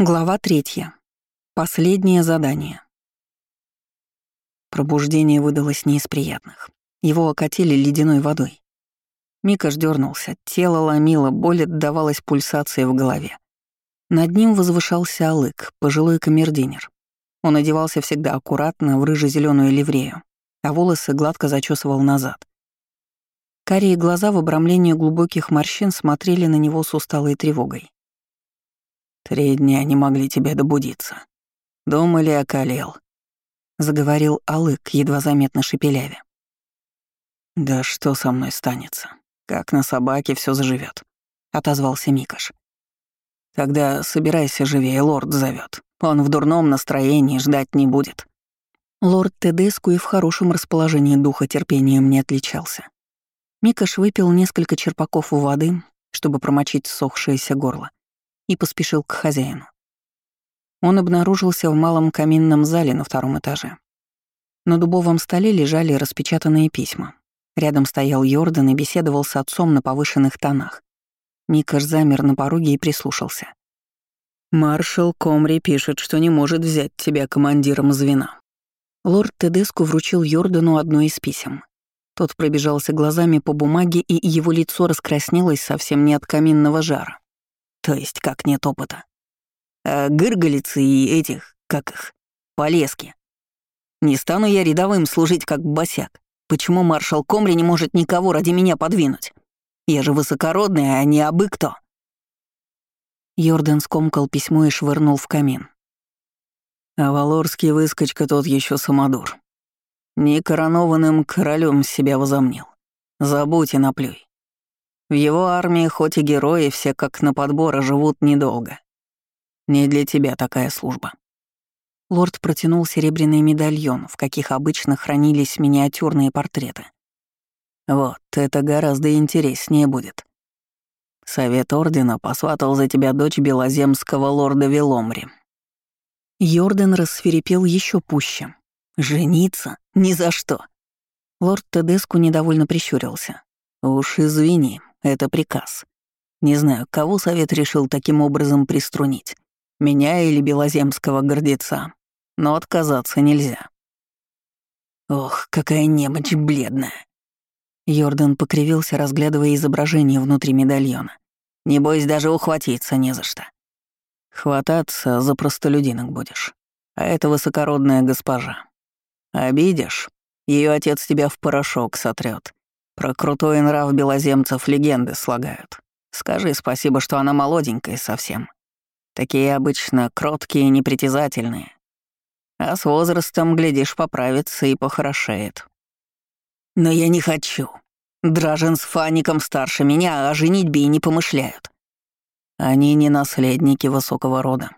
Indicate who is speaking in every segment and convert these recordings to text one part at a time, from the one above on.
Speaker 1: Глава третья. Последнее задание. Пробуждение выдалось не из приятных. Его окатили ледяной водой. Мика дернулся, тело ломило, боль отдавалась пульсации в голове. Над ним возвышался Алык, пожилой камердинер. Он одевался всегда аккуратно в рыже зеленую ливрею, а волосы гладко зачесывал назад. Карие глаза в обрамлении глубоких морщин смотрели на него с усталой тревогой. Три дня не могли тебя добудиться. Думали, околел. Заговорил Алык, едва заметно шепелявя. Да что со мной станется? Как на собаке все заживет, отозвался Микаш. Тогда собирайся живее, лорд зовет. Он в дурном настроении ждать не будет. Лорд Тедеску и в хорошем расположении духа терпением не отличался. Микаш выпил несколько черпаков воды, чтобы промочить сохшееся горло и поспешил к хозяину. Он обнаружился в малом каминном зале на втором этаже. На дубовом столе лежали распечатанные письма. Рядом стоял Йордан и беседовал с отцом на повышенных тонах. Микаш замер на пороге и прислушался. «Маршал Комри пишет, что не может взять тебя командиром звена». Лорд Тедеску вручил Йордану одно из писем. Тот пробежался глазами по бумаге, и его лицо раскраснелось совсем не от каминного жара. То есть как нет опыта. А гыргалицы и этих, как их, полески. Не стану я рядовым служить как босяк. Почему маршал Комри не может никого ради меня подвинуть? Я же высокородный, а не абы кто. Йордан скомкал письмо и швырнул в камин. А Валорский выскочка тот еще самодур. Некоронованным королем себя возомнил. Забудь и наплюй. В его армии хоть и герои все как на подбор, живут недолго. Не для тебя такая служба. Лорд протянул серебряный медальон, в каких обычно хранились миниатюрные портреты. Вот, это гораздо интереснее будет. Совет Ордена посватал за тебя дочь белоземского лорда Веломри. Йорден рассверепел еще пуще. «Жениться? Ни за что!» Лорд Тедеску недовольно прищурился. «Уж извини, это приказ. Не знаю, кого совет решил таким образом приструнить. Меня или белоземского гордеца. Но отказаться нельзя. Ох, какая немочь бледная. Йордан покривился, разглядывая изображение внутри медальона. Не бойся даже ухватиться не за что. Хвататься за простолюдинок будешь. А это высокородная госпожа. Обидишь, ее отец тебя в порошок сотрет про крутой нрав белоземцев легенды слагают. Скажи спасибо, что она молоденькая совсем. Такие обычно кроткие и непритязательные. А с возрастом, глядишь, поправится и похорошеет. Но я не хочу. Дражен с Фаником старше меня, а женитьбе и не помышляют. Они не наследники высокого рода.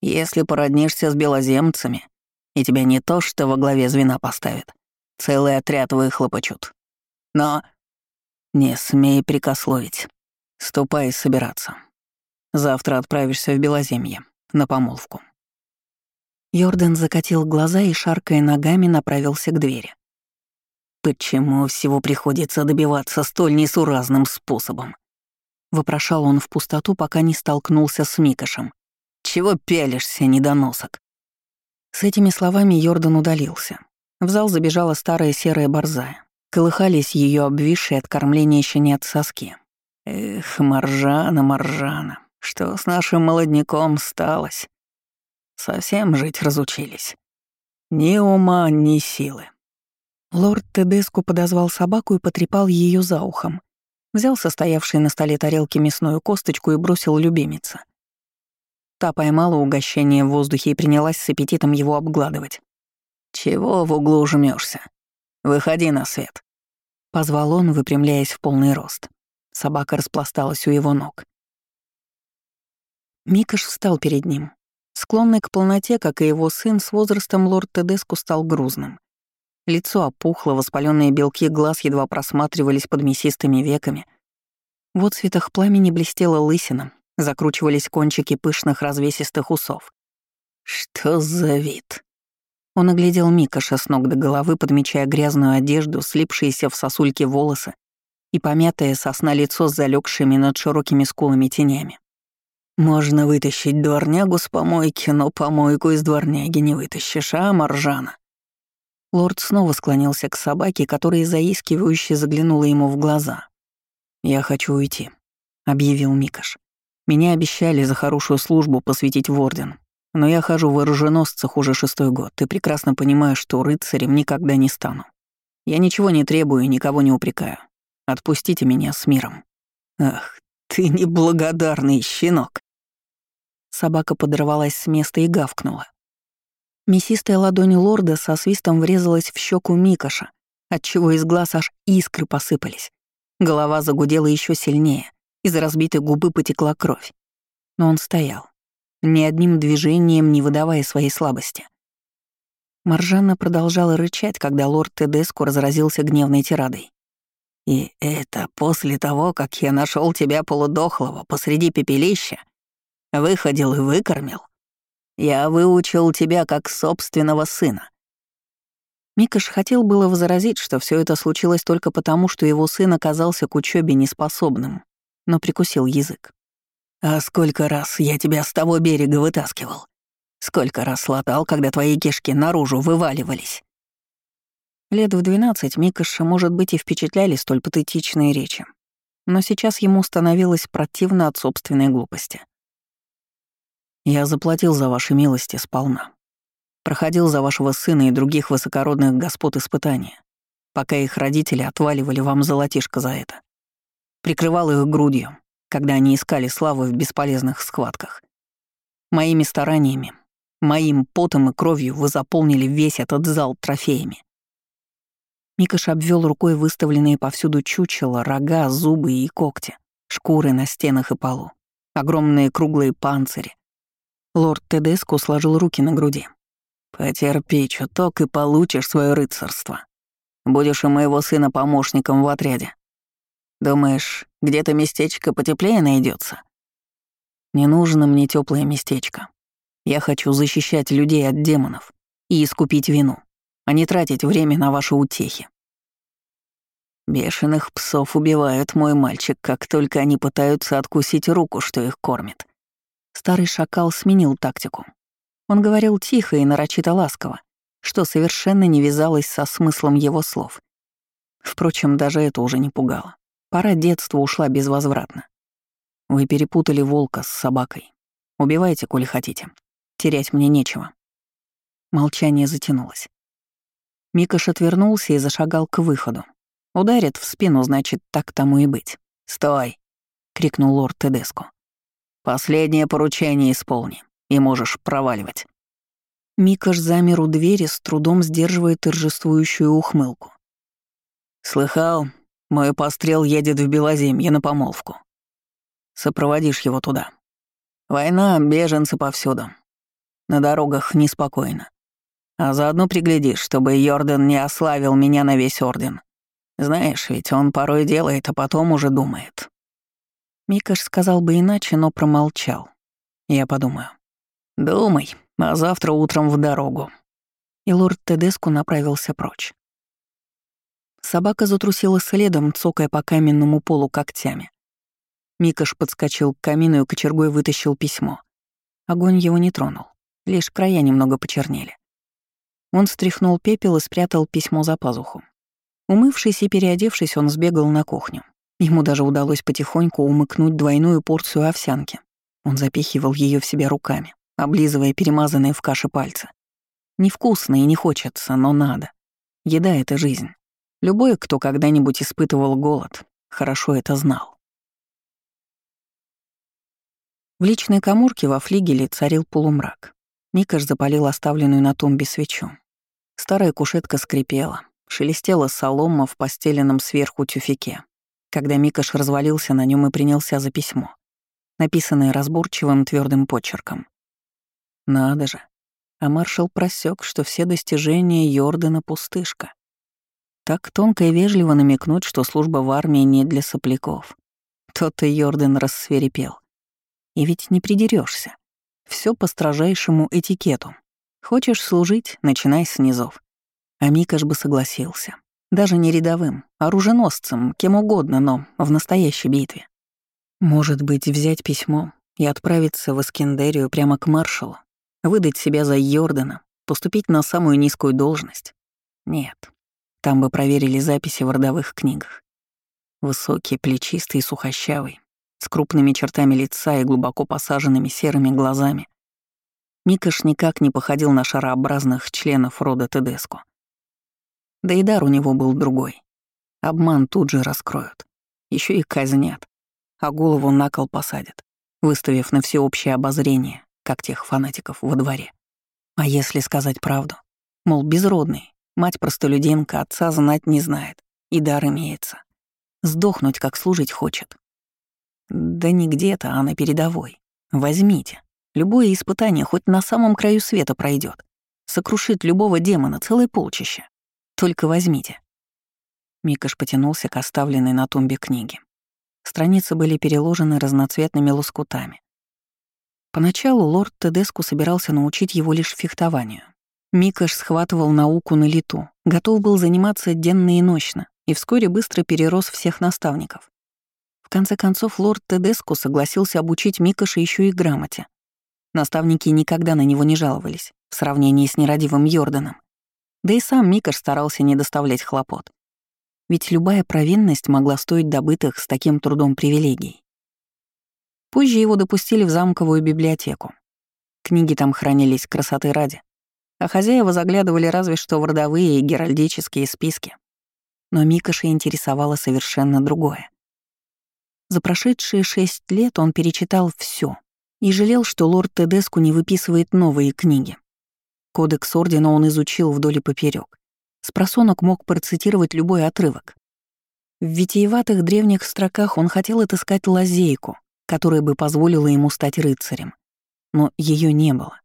Speaker 1: Если породнишься с белоземцами, и тебя не то что во главе звена поставят, целый отряд выхлопочут. Но... Не смей прикословить. Ступай собираться. Завтра отправишься в Белоземье, на помолвку. Йордан закатил глаза и, шаркая ногами, направился к двери. «Почему всего приходится добиваться столь несуразным способом?» Вопрошал он в пустоту, пока не столкнулся с Микошем. «Чего пялишься, недоносок?» С этими словами Йордан удалился. В зал забежала старая серая борзая. Колыхались ее обвисшие от кормления щенят соски. Эх, Маржана, Маржана, что с нашим молодняком сталось? Совсем жить разучились. Ни ума, ни силы. Лорд Тедеску подозвал собаку и потрепал ее за ухом. Взял состоявший на столе тарелки мясную косточку и бросил любимица. Та поймала угощение в воздухе и принялась с аппетитом его обгладывать. «Чего в углу жмешься? Выходи на свет». Позвал он, выпрямляясь в полный рост. Собака распласталась у его ног. Микаш встал перед ним. Склонный к полноте, как и его сын, с возрастом лорд Тедеску стал грузным. Лицо опухло, воспаленные белки глаз едва просматривались под мясистыми веками. В отцветах пламени блестела лысина, закручивались кончики пышных развесистых усов. «Что за вид?» Он оглядел Микаша с ног до головы, подмечая грязную одежду, слипшиеся в сосульки волосы и помятое сосна лицо с залегшими над широкими скулами тенями. Можно вытащить дворнягу с помойки, но помойку из дворняги не вытащишь, а, Маржана?» Лорд снова склонился к собаке, которая заискивающе заглянула ему в глаза. «Я хочу уйти», — объявил Микаш. «Меня обещали за хорошую службу посвятить в Орден, но я хожу в оруженосцах уже шестой год и прекрасно понимаю, что рыцарем никогда не стану. Я ничего не требую и никого не упрекаю. Отпустите меня с миром». «Ах, ты неблагодарный щенок!» Собака подорвалась с места и гавкнула. Мясистая ладонь лорда со свистом врезалась в щеку Микоша, отчего из глаз аж искры посыпались. Голова загудела еще сильнее, из разбитой губы потекла кровь. Но он стоял, ни одним движением не выдавая своей слабости. Маржанна продолжала рычать, когда лорд Тедеску разразился гневной тирадой. «И это после того, как я нашел тебя полудохлого посреди пепелища Выходил и выкормил. Я выучил тебя как собственного сына». Микаш хотел было возразить, что все это случилось только потому, что его сын оказался к учебе неспособным, но прикусил язык. «А сколько раз я тебя с того берега вытаскивал? Сколько раз латал, когда твои кишки наружу вываливались?» Лет в двенадцать Микаша, может быть, и впечатляли столь патетичные речи. Но сейчас ему становилось противно от собственной глупости. Я заплатил за ваши милости сполна. Проходил за вашего сына и других высокородных господ испытания, пока их родители отваливали вам золотишко за это. Прикрывал их грудью, когда они искали славы в бесполезных схватках. Моими стараниями, моим потом и кровью вы заполнили весь этот зал трофеями. Микаш обвел рукой выставленные повсюду чучела, рога, зубы и когти, шкуры на стенах и полу, огромные круглые панцири, Лорд Тедеско сложил руки на груди. «Потерпи чуток и получишь свое рыцарство. Будешь у моего сына помощником в отряде. Думаешь, где-то местечко потеплее найдется? Не нужно мне теплое местечко. Я хочу защищать людей от демонов и искупить вину, а не тратить время на ваши утехи. Бешеных псов убивают, мой мальчик, как только они пытаются откусить руку, что их кормит. Старый шакал сменил тактику. Он говорил тихо и нарочито ласково, что совершенно не вязалось со смыслом его слов. Впрочем, даже это уже не пугало. Пора детства ушла безвозвратно. Вы перепутали волка с собакой. Убивайте, коли хотите. Терять мне нечего. Молчание затянулось. Микаш отвернулся и зашагал к выходу. Ударит в спину, значит, так тому и быть. «Стой!» — крикнул лорд Тедеско. Последнее поручение исполни, и можешь проваливать». Микаш замер у двери, с трудом сдерживая торжествующую ухмылку. «Слыхал, мой пострел едет в Белоземье на помолвку. Сопроводишь его туда. Война, беженцы повсюду. На дорогах неспокойно. А заодно приглядишь, чтобы Йордан не ославил меня на весь Орден. Знаешь, ведь он порой делает, а потом уже думает. Микаш сказал бы иначе, но промолчал. Я подумаю. «Думай, а завтра утром в дорогу». И лорд Тедеску направился прочь. Собака затрусила следом, цокая по каменному полу когтями. Микаш подскочил к камину и кочергой вытащил письмо. Огонь его не тронул, лишь края немного почернели. Он стряхнул пепел и спрятал письмо за пазуху. Умывшись и переодевшись, он сбегал на кухню. Ему даже удалось потихоньку умыкнуть двойную порцию овсянки. Он запихивал ее в себя руками, облизывая перемазанные в каше пальцы. Невкусно и не хочется, но надо. Еда — это жизнь. Любой, кто когда-нибудь испытывал голод, хорошо это знал. В личной коморке во флигеле царил полумрак. Микаш запалил оставленную на тумбе свечу. Старая кушетка скрипела, шелестела солома в постеленном сверху тюфике когда Микаш развалился на нем и принялся за письмо, написанное разборчивым твердым почерком. Надо же. А маршал просек, что все достижения Йордана — пустышка. Так тонко и вежливо намекнуть, что служба в армии не для сопляков. Тот-то Йордан рассверепел. И ведь не придерешься. Все по строжайшему этикету. Хочешь служить — начинай с низов. А Микаш бы согласился. Даже не рядовым, а оруженосцем, кем угодно, но в настоящей битве. Может быть, взять письмо, и отправиться в Эскендерию прямо к маршалу, выдать себя за Йордана, поступить на самую низкую должность? Нет. Там бы проверили записи в родовых книгах. Высокий, плечистый и сухощавый, с крупными чертами лица и глубоко посаженными серыми глазами. Микаш никак не походил на шарообразных членов рода Тедеско. Да и дар у него был другой. Обман тут же раскроют. Еще и казнят. А голову на кол посадят, выставив на всеобщее обозрение, как тех фанатиков во дворе. А если сказать правду? Мол, безродный, мать простолюдинка, отца знать не знает, и дар имеется. Сдохнуть, как служить хочет. Да не где-то, а на передовой. Возьмите. Любое испытание хоть на самом краю света пройдет. Сокрушит любого демона целое полчище. Только возьмите. Микаш потянулся к оставленной на тумбе книге. Страницы были переложены разноцветными лоскутами. Поначалу лорд Тедеску собирался научить его лишь фехтованию. Микаш схватывал науку на лету, готов был заниматься денно и ночно, и вскоре быстро перерос всех наставников. В конце концов, лорд Тедеску согласился обучить Микаша еще и грамоте. Наставники никогда на него не жаловались, в сравнении с нерадивым Йорданом. Да и сам Микаш старался не доставлять хлопот. Ведь любая провинность могла стоить добытых с таким трудом привилегий. Позже его допустили в замковую библиотеку. Книги там хранились красоты ради, а хозяева заглядывали разве что в родовые и геральдические списки. Но Микаша интересовало совершенно другое. За прошедшие шесть лет он перечитал все и жалел, что лорд Тедеску не выписывает новые книги. Кодекс Ордена он изучил вдоль и поперек. Спросонок мог процитировать любой отрывок. В витиеватых древних строках он хотел отыскать лазейку, которая бы позволила ему стать рыцарем. Но ее не было.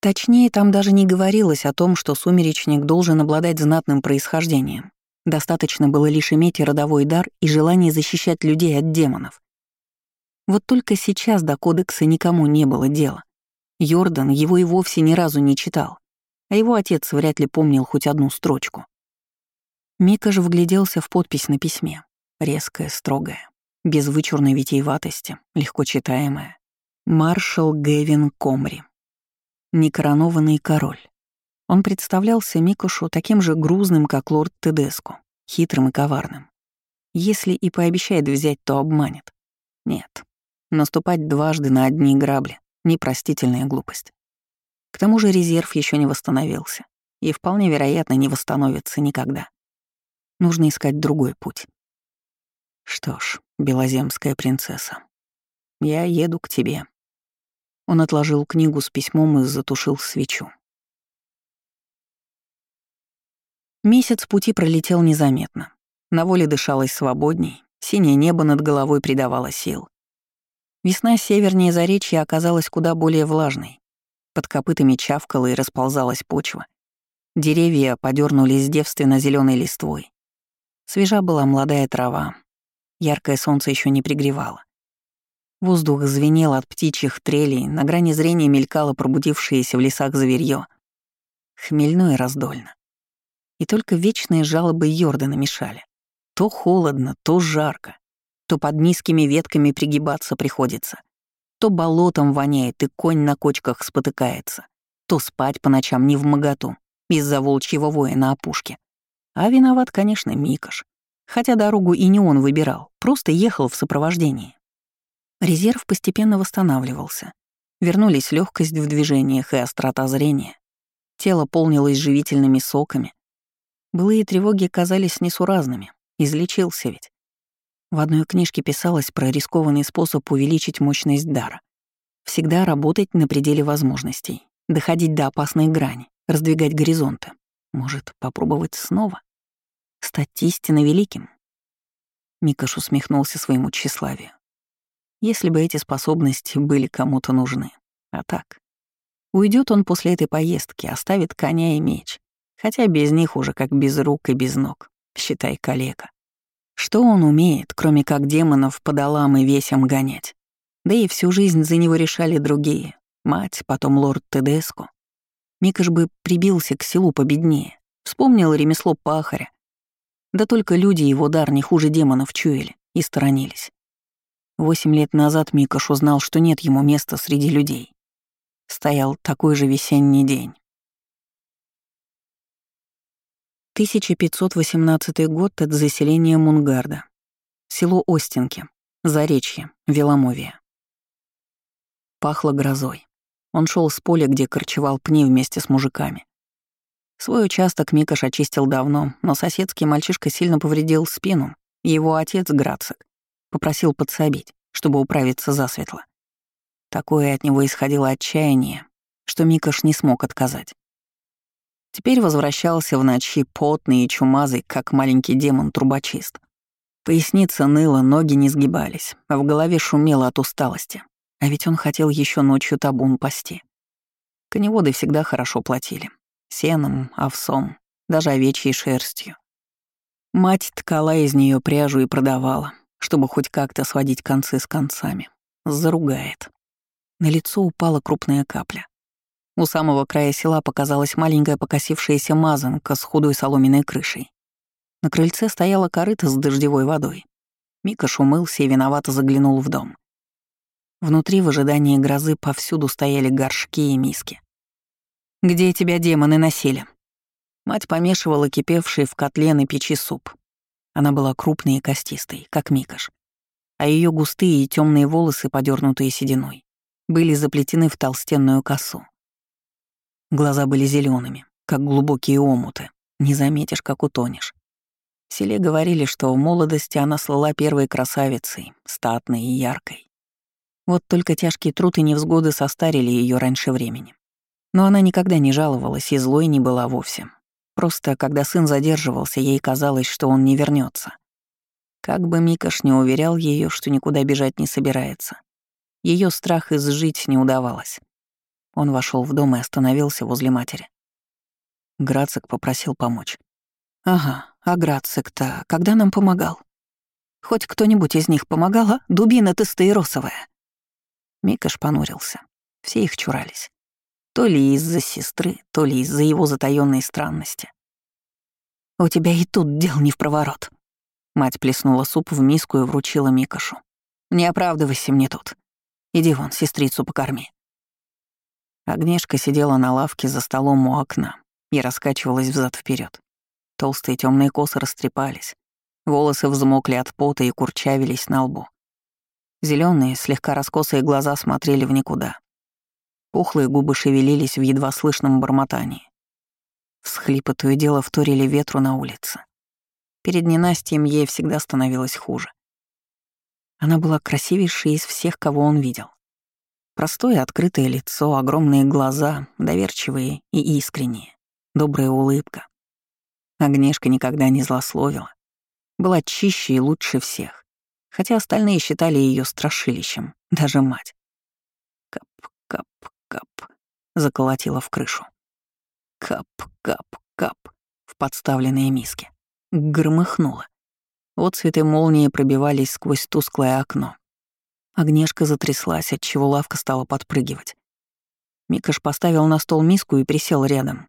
Speaker 1: Точнее, там даже не говорилось о том, что сумеречник должен обладать знатным происхождением. Достаточно было лишь иметь родовой дар и желание защищать людей от демонов. Вот только сейчас до кодекса никому не было дела. Йордан его и вовсе ни разу не читал, а его отец вряд ли помнил хоть одну строчку. Мика же вгляделся в подпись на письме. Резкая, строгая, без вычурной витиеватости, легко читаемая. Маршал Гэвин Комри. Некоронованный король. Он представлялся Микошу таким же грузным, как лорд Тедеско, хитрым и коварным. Если и пообещает взять, то обманет. Нет. Наступать дважды на одни грабли — непростительная глупость. К тому же резерв еще не восстановился и вполне вероятно не восстановится никогда. Нужно искать другой путь. Что ж, белоземская принцесса, я еду к тебе. Он отложил книгу с письмом и затушил свечу. Месяц пути пролетел незаметно. На воле дышалось свободней, синее небо над головой придавало сил. Весна севернее заречья оказалась куда более влажной. Под копытами чавкала и расползалась почва. Деревья подернулись девственно зеленой листвой. Свежа была молодая трава. Яркое солнце еще не пригревало. Воздух звенел от птичьих трелей, на грани зрения мелькало пробудившееся в лесах зверье. Хмельно и раздольно. И только вечные жалобы Йордана мешали. То холодно, то жарко, то под низкими ветками пригибаться приходится, то болотом воняет и конь на кочках спотыкается, то спать по ночам не в моготу из-за волчьего воя на опушке. А виноват, конечно, Микаш. Хотя дорогу и не он выбирал, просто ехал в сопровождении. Резерв постепенно восстанавливался. Вернулись легкость в движениях и острота зрения. Тело полнилось живительными соками, Былые тревоги казались несуразными. Излечился ведь. В одной книжке писалось про рискованный способ увеличить мощность дара. Всегда работать на пределе возможностей, доходить до опасной грани, раздвигать горизонты. Может, попробовать снова? Стать истинно великим? Микаш усмехнулся своему тщеславию. Если бы эти способности были кому-то нужны. А так. Уйдет он после этой поездки, оставит коня и меч. Хотя без них уже как без рук и без ног, считай калека. Что он умеет, кроме как демонов по долам и весям гонять? Да и всю жизнь за него решали другие. Мать, потом лорд Тедеско. Микаш бы прибился к селу победнее, вспомнил ремесло пахаря. Да только люди его дар не хуже демонов чуяли и сторонились. Восемь лет назад Микаш узнал, что нет ему места среди людей. Стоял такой же весенний день. 1518 год от заселения Мунгарда. Село Остинки. Заречье. Веломовия. Пахло грозой. Он шел с поля, где корчевал пни вместе с мужиками. Свой участок Микаш очистил давно, но соседский мальчишка сильно повредил спину, его отец, Грацик, попросил подсобить, чтобы управиться засветло. Такое от него исходило отчаяние, что Микаш не смог отказать. Теперь возвращался в ночи потный и чумазый, как маленький демон-трубочист. Поясница ныла, ноги не сгибались, а в голове шумело от усталости. А ведь он хотел еще ночью табун пасти. Коневоды всегда хорошо платили. Сеном, овсом, даже овечьей шерстью. Мать ткала из нее пряжу и продавала, чтобы хоть как-то сводить концы с концами. Заругает. На лицо упала крупная капля. У самого края села показалась маленькая покосившаяся мазанка с худой соломенной крышей. На крыльце стояла корыта с дождевой водой. Микаш умылся и виновато заглянул в дом. Внутри в ожидании грозы повсюду стояли горшки и миски. «Где тебя демоны носили?» Мать помешивала кипевший в котле на печи суп. Она была крупной и костистой, как Микаш. А ее густые и темные волосы, подернутые сединой, были заплетены в толстенную косу. Глаза были зелеными, как глубокие омуты. Не заметишь, как утонешь. В селе говорили, что в молодости она слыла первой красавицей, статной и яркой. Вот только тяжкие труд и невзгоды состарили ее раньше времени. Но она никогда не жаловалась и злой не была вовсе. Просто, когда сын задерживался, ей казалось, что он не вернется. Как бы Микаш не уверял ее, что никуда бежать не собирается, ее страх изжить не удавалось. Он вошел в дом и остановился возле матери. Грацик попросил помочь. «Ага, а Грацик-то когда нам помогал? Хоть кто-нибудь из них помогала? Дубина ты стаиросовая». Микаш понурился. Все их чурались. То ли из-за сестры, то ли из-за его затаённой странности. «У тебя и тут дел не в проворот». Мать плеснула суп в миску и вручила Микашу. «Не оправдывайся мне тут. Иди вон, сестрицу покорми». Агнешка сидела на лавке за столом у окна и раскачивалась взад вперед. Толстые темные косы растрепались, волосы взмокли от пота и курчавились на лбу. Зеленые, слегка раскосые глаза смотрели в никуда. Пухлые губы шевелились в едва слышном бормотании. Всхлипы то и дело вторили ветру на улице. Перед ненастьем ей всегда становилось хуже. Она была красивейшей из всех, кого он видел. Простое открытое лицо, огромные глаза, доверчивые и искренние, добрая улыбка. Агнешка никогда не злословила. Была чище и лучше всех, хотя остальные считали ее страшилищем, даже мать. Кап, кап, кап, заколотила в крышу. Кап, кап, кап, в подставленные миски. Громыхнула. Вот цветы молнии пробивались сквозь тусклое окно. Огнешка затряслась, отчего лавка стала подпрыгивать. Микаш поставил на стол миску и присел рядом.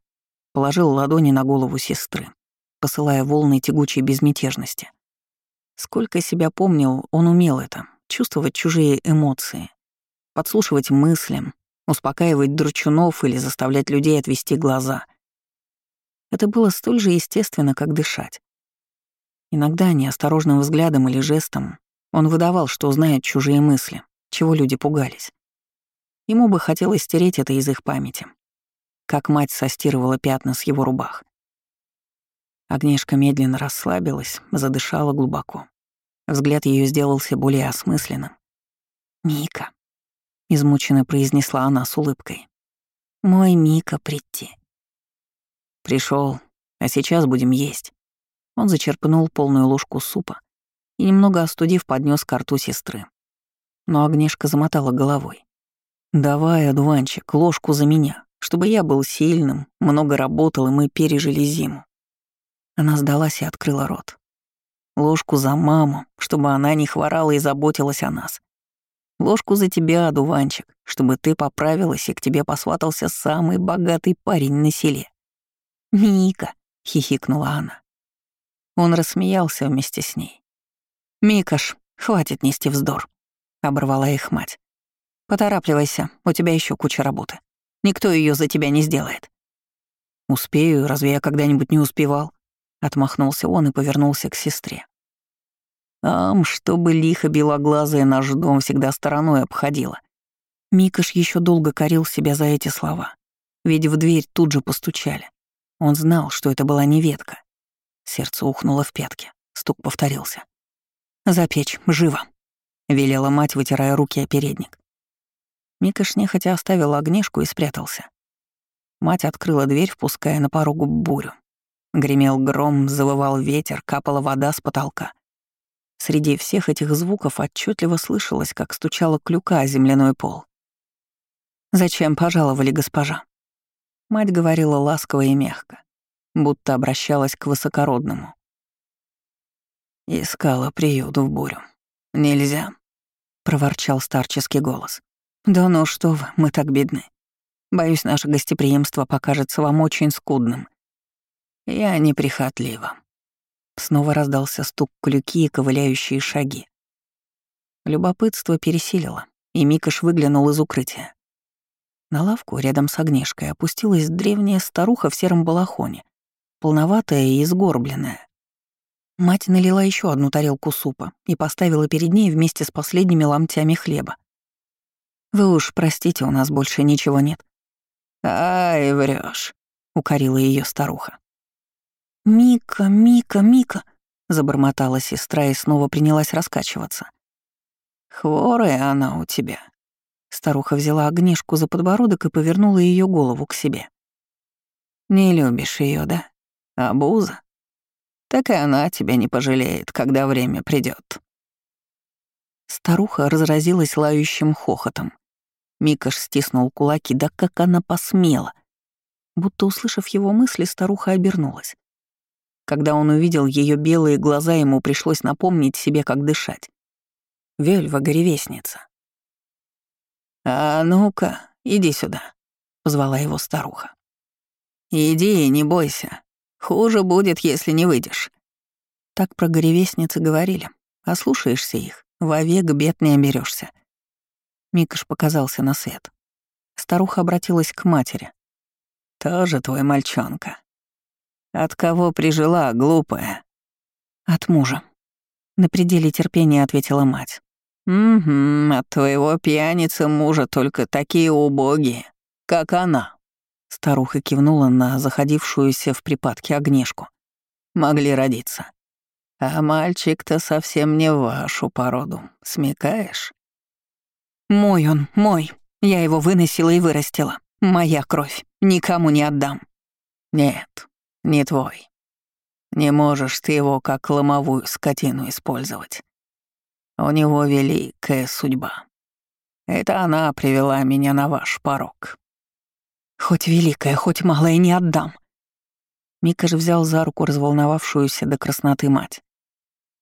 Speaker 1: Положил ладони на голову сестры, посылая волны тягучей безмятежности. Сколько себя помнил, он умел это — чувствовать чужие эмоции, подслушивать мыслям, успокаивать дручунов или заставлять людей отвести глаза. Это было столь же естественно, как дышать. Иногда неосторожным взглядом или жестом он выдавал, что знает чужие мысли, чего люди пугались. Ему бы хотелось стереть это из их памяти. Как мать состирывала пятна с его рубах. Агнешка медленно расслабилась, задышала глубоко. Взгляд ее сделался более осмысленным. «Мика», — измученно произнесла она с улыбкой. «Мой Мика прийти». Пришел, а сейчас будем есть». Он зачерпнул полную ложку супа, и, немного остудив, поднес к рту сестры. Но Агнешка замотала головой. «Давай, одуванчик, ложку за меня, чтобы я был сильным, много работал, и мы пережили зиму». Она сдалась и открыла рот. Ложку за маму, чтобы она не хворала и заботилась о нас. Ложку за тебя, одуванчик, чтобы ты поправилась и к тебе посватался самый богатый парень на селе. «Мика», — хихикнула она. Он рассмеялся вместе с ней. «Микаш, хватит нести вздор. — оборвала их мать. «Поторапливайся, у тебя еще куча работы. Никто ее за тебя не сделает». «Успею, разве я когда-нибудь не успевал?» — отмахнулся он и повернулся к сестре. «Ам, чтобы лихо белоглазая наш дом всегда стороной обходила». Микаш еще долго корил себя за эти слова, ведь в дверь тут же постучали. Он знал, что это была не ветка. Сердце ухнуло в пятки, стук повторился. «Запечь, живо!» — велела мать, вытирая руки о передник. Микаш нехотя оставил огнешку и спрятался. Мать открыла дверь, впуская на порогу бурю. Гремел гром, завывал ветер, капала вода с потолка. Среди всех этих звуков отчетливо слышалось, как стучала клюка о земляной пол. «Зачем пожаловали, госпожа?» Мать говорила ласково и мягко, будто обращалась к высокородному. «Искала приют в бурю. Нельзя», — проворчал старческий голос. «Да ну что вы, мы так бедны. Боюсь, наше гостеприимство покажется вам очень скудным. Я неприхотлива». Снова раздался стук клюки и ковыляющие шаги. Любопытство пересилило, и Микаш выглянул из укрытия. На лавку рядом с огнешкой опустилась древняя старуха в сером балахоне, полноватая и изгорбленная. Мать налила еще одну тарелку супа и поставила перед ней вместе с последними ломтями хлеба. «Вы уж простите, у нас больше ничего нет». «Ай, врешь, укорила ее старуха. «Мика, Мика, Мика», — забормотала сестра и снова принялась раскачиваться. «Хворая она у тебя», Старуха взяла огнешку за подбородок и повернула ее голову к себе. «Не любишь ее, да? Абуза? Так и она тебя не пожалеет, когда время придет. Старуха разразилась лающим хохотом. Микаш стиснул кулаки, да как она посмела. Будто услышав его мысли, старуха обернулась. Когда он увидел ее белые глаза, ему пришлось напомнить себе, как дышать. Вельва — горевестница. «А ну-ка, иди сюда», — позвала его старуха. «Иди, не бойся. Хуже будет, если не выйдешь». Так про горевестницы говорили. Ослушаешься их, вовек бед не оберешься. Микаш показался на свет. Старуха обратилась к матери. «Тоже твой мальчонка. От кого прижила, глупая?» «От мужа». На пределе терпения ответила мать. «Угу, от твоего пьяницы мужа только такие убогие, как она». Старуха кивнула на заходившуюся в припадке огнешку. «Могли родиться. А мальчик-то совсем не вашу породу, смекаешь?» «Мой он, мой. Я его выносила и вырастила. Моя кровь. Никому не отдам». «Нет, не твой. Не можешь ты его как ломовую скотину использовать. У него великая судьба. Это она привела меня на ваш порог. Хоть великая, хоть малая не отдам. Мика же взял за руку разволновавшуюся до красноты мать.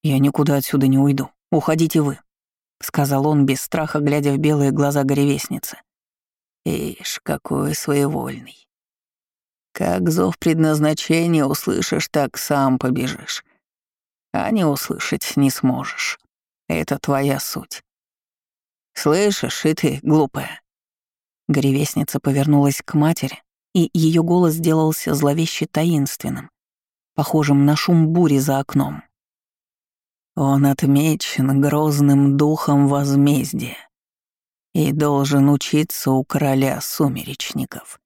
Speaker 1: «Я никуда отсюда не уйду. Уходите вы», — сказал он без страха, глядя в белые глаза горевестницы. «Ишь, какой своевольный. Как зов предназначения услышишь, так сам побежишь. А не услышать не сможешь. Это твоя суть. Слышишь, и ты, глупая. Горевестница повернулась к матери, и ее голос сделался зловеще таинственным, похожим на шум бури за окном. Он отмечен грозным духом возмездия и должен учиться у короля сумеречников.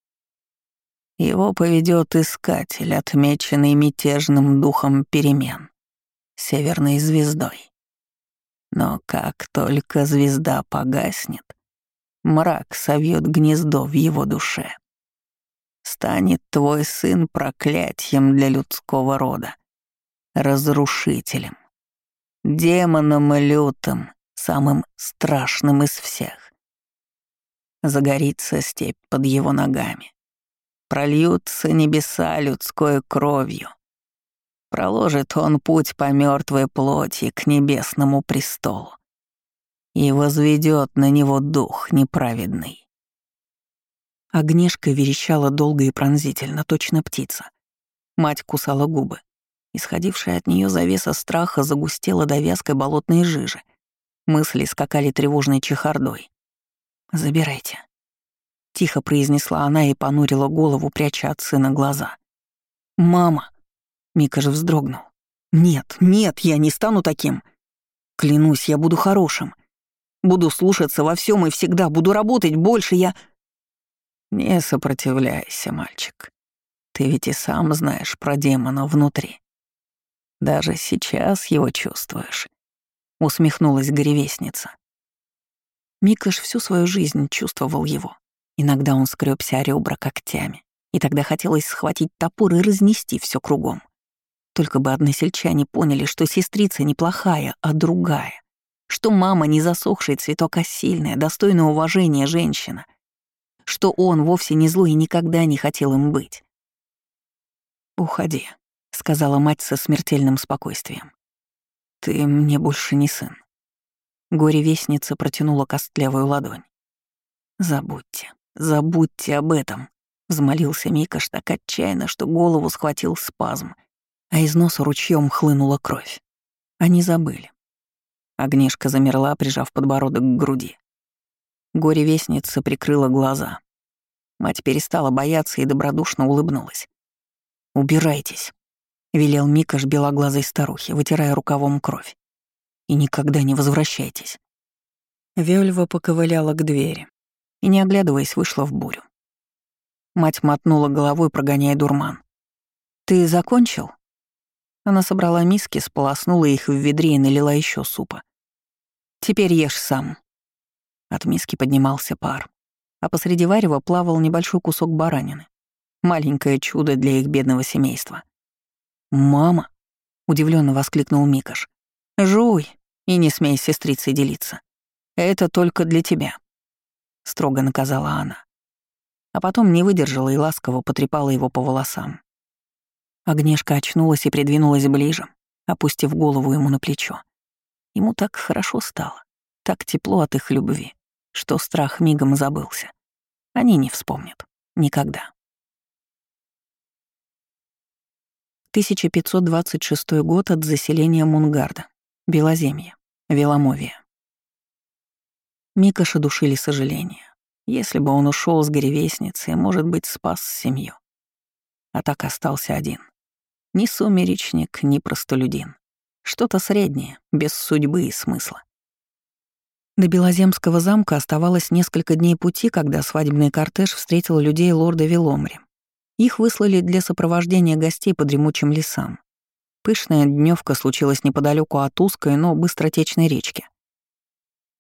Speaker 1: Его поведет искатель, отмеченный мятежным духом перемен, северной звездой. Но как только звезда погаснет, мрак совьет гнездо в его душе. Станет твой сын проклятием для людского рода, разрушителем, демоном и лютым, самым страшным из всех. Загорится степь под его ногами, прольются небеса людской кровью, Проложит он путь по мертвой плоти к небесному престолу и возведет на него дух неправедный. Огнешка верещала долго и пронзительно, точно птица. Мать кусала губы. Исходившая от нее завеса страха загустела до вязкой болотной жижи. Мысли скакали тревожной чехардой. «Забирайте», — тихо произнесла она и понурила голову, пряча от сына глаза. «Мама!» — Мика же вздрогнул. «Нет, нет, я не стану таким. Клянусь, я буду хорошим. Буду слушаться во всем и всегда, буду работать больше, я...» «Не сопротивляйся, мальчик. Ты ведь и сам знаешь про демона внутри. Даже сейчас его чувствуешь», — усмехнулась горевестница. Микаш всю свою жизнь чувствовал его. Иногда он скрёбся о ребра когтями, и тогда хотелось схватить топор и разнести все кругом. Только бы односельчане поняли, что сестрица неплохая, а другая. Что мама не засохший цветок, а сильная, достойная уважения женщина. Что он вовсе не злой и никогда не хотел им быть. «Уходи», — сказала мать со смертельным спокойствием. «Ты мне больше не сын». Горе-вестница протянула костлявую ладонь. «Забудьте, забудьте об этом», — взмолился Микаш так отчаянно, что голову схватил спазм, а из носа ручьем хлынула кровь. Они забыли. Огнешка замерла, прижав подбородок к груди. Горе-вестница прикрыла глаза. Мать перестала бояться и добродушно улыбнулась. «Убирайтесь», — велел Микаш белоглазой старухе, вытирая рукавом кровь. «И никогда не возвращайтесь». Вельва поковыляла к двери и, не оглядываясь, вышла в бурю. Мать мотнула головой, прогоняя дурман. «Ты закончил?» Она собрала миски, сполоснула их в ведре и налила еще супа. «Теперь ешь сам». От миски поднимался пар, а посреди варева плавал небольшой кусок баранины. Маленькое чудо для их бедного семейства. «Мама!» — удивленно воскликнул Микаш. «Жуй и не смей с сестрицей делиться. Это только для тебя», — строго наказала она. А потом не выдержала и ласково потрепала его по волосам. Огнешка очнулась и придвинулась ближе, опустив голову ему на плечо. Ему так хорошо стало, так тепло от их любви, что страх мигом забылся. Они не вспомнят. Никогда. 1526 год от заселения Мунгарда. Белоземье. Веломовия. Микаша душили сожаления. Если бы он ушел с горевестницы, может быть, спас семью. А так остался один. Ни сумеречник, ни простолюдин. Что-то среднее, без судьбы и смысла. До Белоземского замка оставалось несколько дней пути, когда свадебный кортеж встретил людей лорда Веломри. Их выслали для сопровождения гостей по дремучим лесам. Пышная дневка случилась неподалеку от узкой, но быстротечной речки.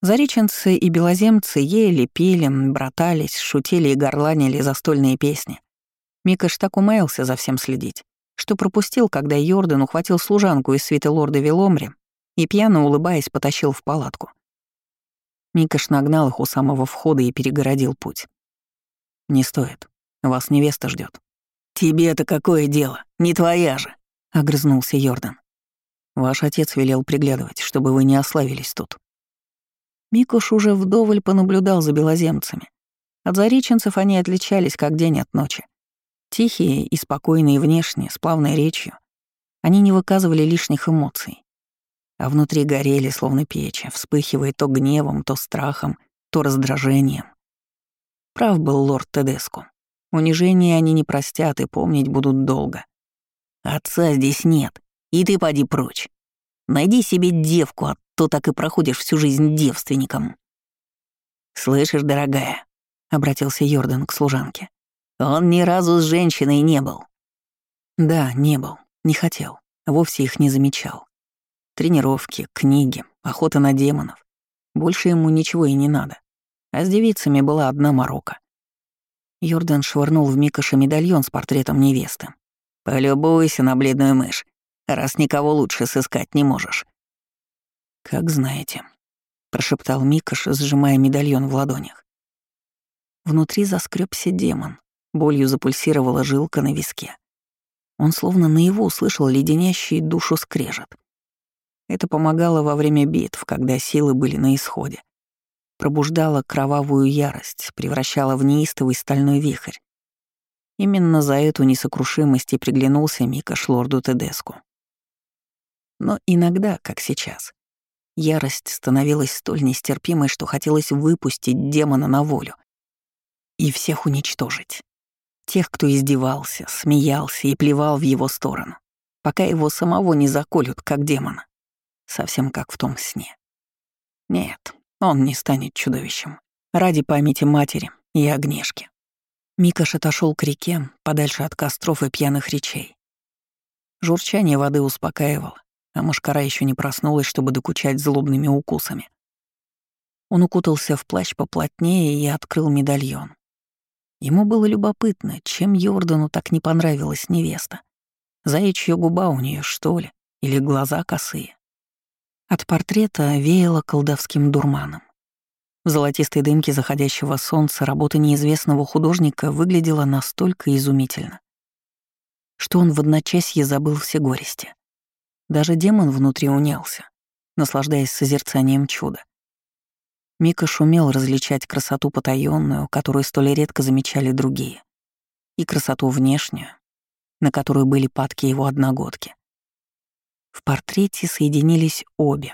Speaker 1: Зареченцы и белоземцы ели, пили, братались, шутили и горланили застольные песни. Микаш так умаялся за всем следить, что пропустил, когда Йордан ухватил служанку из свиты лорда Веломри и, пьяно улыбаясь, потащил в палатку. Микаш нагнал их у самого входа и перегородил путь. «Не стоит. Вас невеста ждет. «Тебе-то какое дело? Не твоя же!» — огрызнулся Йордан. «Ваш отец велел приглядывать, чтобы вы не ославились тут». Микуш уже вдоволь понаблюдал за белоземцами. От зареченцев они отличались как день от ночи. Тихие и спокойные внешне, с плавной речью. Они не выказывали лишних эмоций. А внутри горели, словно печи, вспыхивая то гневом, то страхом, то раздражением. Прав был лорд Тедеску. Унижения они не простят и помнить будут долго. Отца здесь нет, и ты поди прочь. Найди себе девку, а то так и проходишь всю жизнь девственником. «Слышишь, дорогая?» — обратился Йордан к служанке. Он ни разу с женщиной не был. Да, не был, не хотел, вовсе их не замечал. Тренировки, книги, охота на демонов. Больше ему ничего и не надо. А с девицами была одна морока. Йордан швырнул в Микоша медальон с портретом невесты. «Полюбуйся на бледную мышь, раз никого лучше сыскать не можешь». «Как знаете», — прошептал Микош, сжимая медальон в ладонях. Внутри заскребся демон, Болью запульсировала жилка на виске. Он словно наяву услышал леденящий душу скрежет. Это помогало во время битв, когда силы были на исходе. Пробуждало кровавую ярость, превращало в неистовый стальной вихрь. Именно за эту несокрушимость и приглянулся Мика Шлорду Тедеску. Но иногда, как сейчас, Ярость становилась столь нестерпимой, что хотелось выпустить демона на волю и всех уничтожить. Тех, кто издевался, смеялся и плевал в его сторону, пока его самого не заколют, как демона. Совсем как в том сне. Нет, он не станет чудовищем. Ради памяти матери и огнешки. Микаш отошел к реке, подальше от костров и пьяных речей. Журчание воды успокаивало, а мушкара еще не проснулась, чтобы докучать злобными укусами. Он укутался в плащ поплотнее и открыл медальон. Ему было любопытно, чем Йордану так не понравилась невеста. Заячья губа у нее, что ли, или глаза косые. От портрета веяло колдовским дурманом. В золотистой дымке заходящего солнца работа неизвестного художника выглядела настолько изумительно, что он в одночасье забыл все горести. Даже демон внутри унялся, наслаждаясь созерцанием чуда. Мика шумел различать красоту потаённую, которую столь редко замечали другие, и красоту внешнюю, на которую были падки его одногодки. В портрете соединились обе.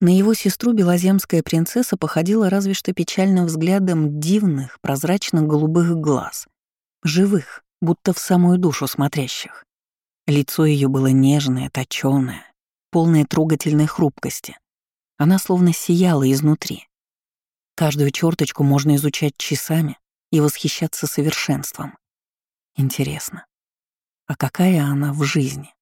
Speaker 1: На его сестру белоземская принцесса походила разве что печальным взглядом дивных, прозрачно-голубых глаз, живых, будто в самую душу смотрящих. Лицо ее было нежное, точёное, полное трогательной хрупкости. Она словно сияла изнутри, Каждую черточку можно изучать часами и восхищаться совершенством. Интересно, а какая она в жизни?